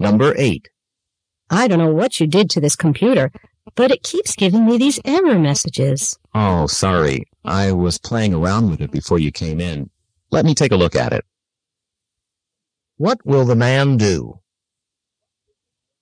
Number 8. I don't know what you did to this computer, but it keeps giving me these error messages. Oh, sorry. I was playing around with it before you came in. Let me take a look at it. What will the man do?